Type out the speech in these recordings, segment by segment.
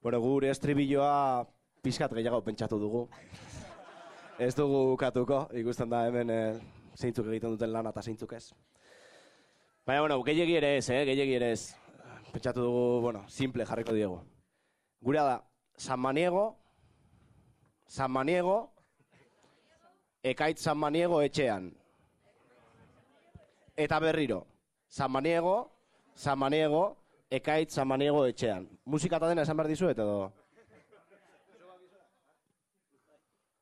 Bueno, gure estribilloa pizkat gehiago pentsatu dugu. Ez dugu katuko, ikusten da hemen e, zeintzuk egiten duten lana eta zeintzuk ez. Baina, bueno, gehiagi ere ez, eh? gehiagi ere ez. Pentsatu dugu, bueno, simple jarriko diego. Gura da, San Maniego, San Maniego, ekaitz San Maniego etxean. Eta berriro, San Maniego, San Maniego, ekaitz San Maniego etxean. Musika eta dena esan behar dizuet edo?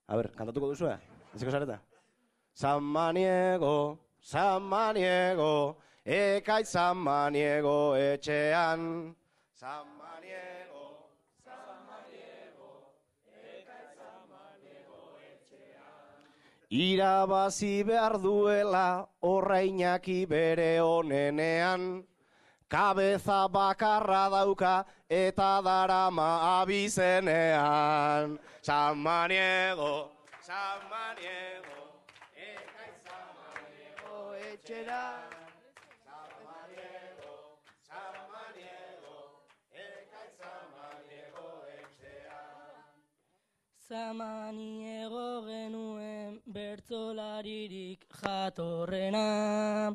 A ber, kantatuko duzu, eh? Ezeko zareta? San Maniego, San Maniego, ekaitz San Maniego etxean. San Maniego, San Maniego, ekaitz San Maniego etxean. Irabazi behar duela orrainaki bere onenean. Kabeza bakarra dauka eta darama abizenean. San Maniego, San Maniego, ekaitz San Maniego etxera. San Maniego, San Maniego, ekaitz San Maniego etxera. Zamaniego genuen bertzolaririk jatorrena.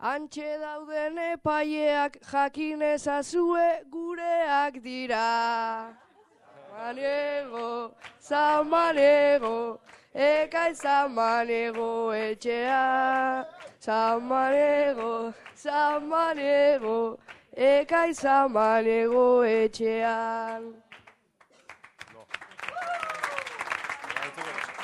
Antxe dauden epaileak jakin ezazue gureak dira. Manego, San Manego, ekai San Manego etxea. San Manego, San Manego, ekai San Manego etxean. Ba, no.